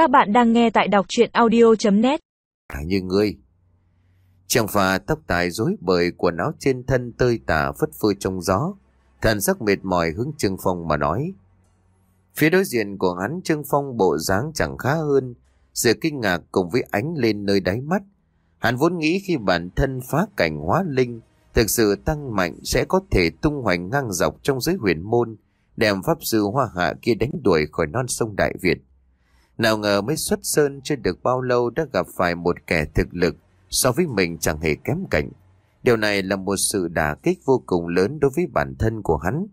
Các bạn đang nghe tại đọc chuyện audio.net à, Như ngươi. Chàng phà tóc tài rối bời quần áo trên thân tơi tả phất phơ trong gió. Thần sắc mệt mỏi hướng Trương Phong mà nói. Phía đối diện của hắn, Trương Phong bộ dáng chẳng khá hơn. Sự kinh ngạc cùng với ánh lên nơi đáy mắt. Hắn vốn nghĩ khi bản thân phá cảnh hóa linh, Thực sự tăng mạnh sẽ có thể tung hoành ngang dọc trong giới huyền môn, Đem pháp sư hoa hạ kia đánh đuổi khỏi non sông Đại Việt. Nào ngờ mới xuất sơn chưa được bao lâu đã gặp phải một kẻ thực lực So với mình chẳng hề kém cạnh. Điều này là một sự đả kích vô cùng lớn đối với bản thân của hắn.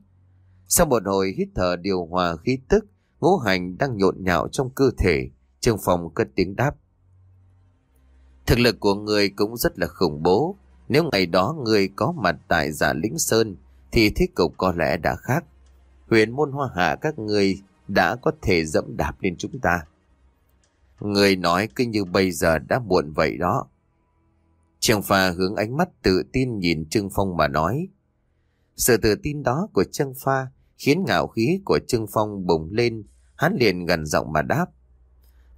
Sau một hồi hít thở điều hòa khí tức, Ngũ hành đang nhộn nhạo trong cơ thể, Trương Phong cất tiếng đáp. Thực lực của người cũng rất là khủng bố. Nếu ngày đó người có mặt tại giả lĩnh Sơn, Thì thế cục có lẽ đã khác. Huyền môn hoa hạ các người đã có thể dẫm đạp lên chúng ta. Người nói cứ như bây giờ đã muộn vậy đó Trương Pha hướng ánh mắt tự tin nhìn Trương Phong mà nói Sự tự tin đó của Trương Pha khiến ngạo khí của Trương Phong bùng lên Hắn liền gần giọng mà đáp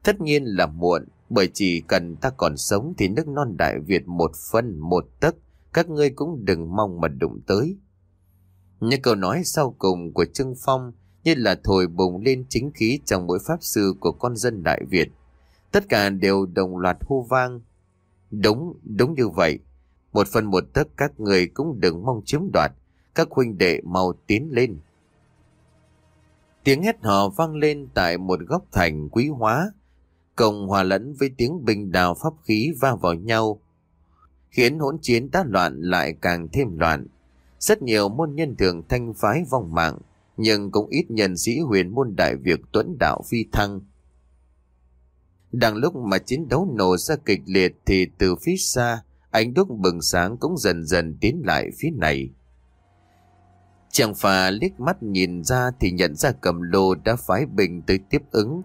Tất nhiên là muộn bởi chỉ cần ta còn sống thì nước non Đại Việt một phân một tấc, các ngươi cũng đừng mong mà đụng tới. Những câu nói sau cùng của Trương Phong như là thổi bùng lên chính khí trong mỗi pháp sư của con dân Đại Việt. Tất cả đều đồng loạt hô vang. Đúng, đúng như vậy. Một phần một tấc các người cũng đừng mong chiếm đoạt. Các huynh đệ mau tiến lên. Tiếng hét hò vang lên tại một góc thành quý hóa cộng hòa lẫn với tiếng bình đào pháp khí va vào nhau, khiến hỗn chiến đá loạn lại càng thêm loạn. Rất nhiều môn nhân thường thanh phái vong mạng, nhưng cũng ít nhân sĩ huyền môn đại việc tuấn đạo phi thăng. Đang lúc mà chiến đấu nổ ra kịch liệt thì từ phía xa, ánh đúc bừng sáng cũng dần dần tiến lại phía này. Chàng phà liếc mắt nhìn ra thì nhận ra cầm lô đã phái bình tới tiếp ứng,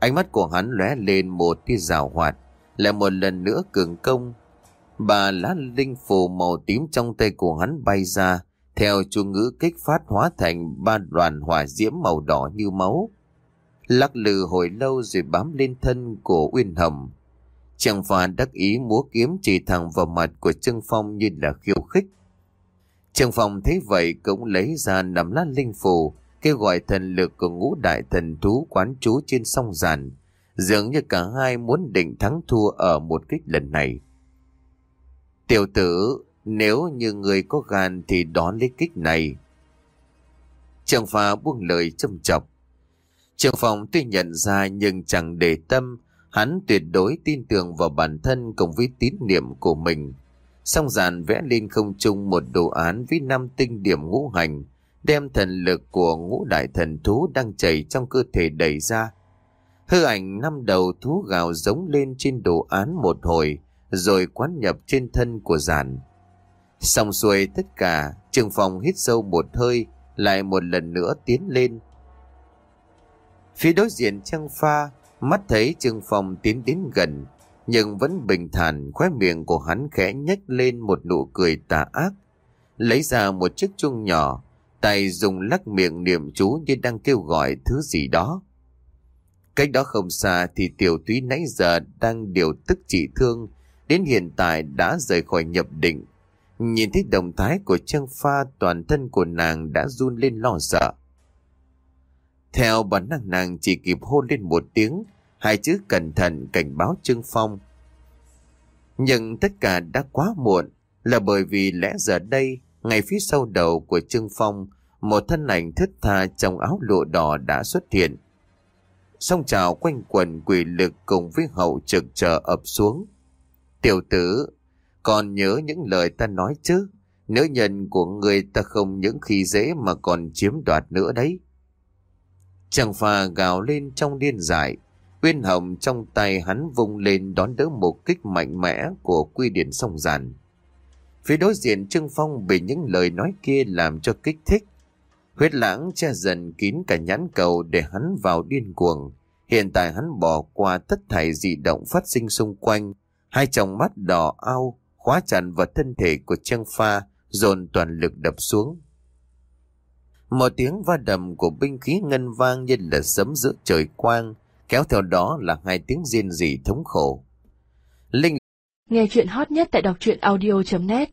Ánh mắt của hắn lóe lên một tia rào hoạt, lại một lần nữa cường công. Bà lá linh phù màu tím trong tay của hắn bay ra, theo chu ngữ kích phát hóa thành ba đoàn hỏa diễm màu đỏ như máu. Lắc lư hồi lâu rồi bám lên thân của Uyên Hầm. Chàng phà đắc ý múa kiếm chỉ thẳng vào mặt của Trương Phong như là khiêu khích. Trương Phong thấy vậy cũng lấy ra nắm lá linh phù, kêu gọi thần lực của ngũ đại thần thú quán chú trên sông giàn. Dường như cả hai muốn định thắng thua ở một kích lần này. Tiểu tử, nếu như người có gan thì đón lấy kích này. Trường pha buông lời châm chọc. Trường phòng tuy nhận ra nhưng chẳng để tâm, hắn tuyệt đối tin tưởng vào bản thân cùng với tín niệm của mình. Song giàn vẽ lên không trung một đồ án với năm tinh điểm ngũ hành, đem thần lực của ngũ đại thần thú đang chảy trong cơ thể đẩy ra. Hư ảnh năm đầu thú gào giống lên trên đồ án một hồi, rồi quán nhập trên thân của giản. Xong xuôi tất cả, trường phòng hít sâu một hơi, lại một lần nữa tiến lên. Phía đối diện trang pha, mắt thấy trương phong tiến đến gần, nhưng vẫn bình thản khóe miệng của hắn khẽ nhếch lên một nụ cười tà ác. Lấy ra một chiếc chuông nhỏ, tay dùng lắc miệng niệm chú như đang kêu gọi thứ gì đó. Cách đó không xa thì tiểu túy nãy giờ đang điều tức trị thương, đến hiện tại đã rời khỏi nhập định. Nhìn thấy động thái của Trương Pha toàn thân của nàng đã run lên lo sợ. Theo bản năng nàng chỉ kịp hôn lên một tiếng, hai chữ cẩn thận cảnh báo Trương Phong. Nhưng tất cả đã quá muộn, là bởi vì lẽ giờ đây, ngay phía sau đầu của Trương Phong, một thân ảnh thất tha trong áo lụa đỏ đã xuất hiện. Song trào quanh quần quỷ lực cùng với hậu trực chờ ập xuống. Tiểu tử, còn nhớ những lời ta nói chứ? Nữ nhân của người ta không những khi dễ mà còn chiếm đoạt nữa đấy. Chàng phà gào lên trong điên dại. Uyên hồng trong tay hắn vung lên đón đỡ một kích mạnh mẽ của quy điển sông giàn. Phía đối diện Trương Phong bị những lời nói kia làm cho kích thích. Huyết lãng che dần kín cả nhãn cầu để hắn vào điên cuồng. Hiện tại hắn bỏ qua tất thảy dị động phát sinh xung quanh. Hai tròng mắt đỏ ao, khóa chặt vào thân thể của Trang Pha, dồn toàn lực đập xuống. Một tiếng va đầm của binh khí ngân vang như là sấm giữa trời quang, kéo theo đó là hai tiếng riêng rỉ thống khổ. Linh Nghe chuyện hot nhất tại đọc truyện audio.net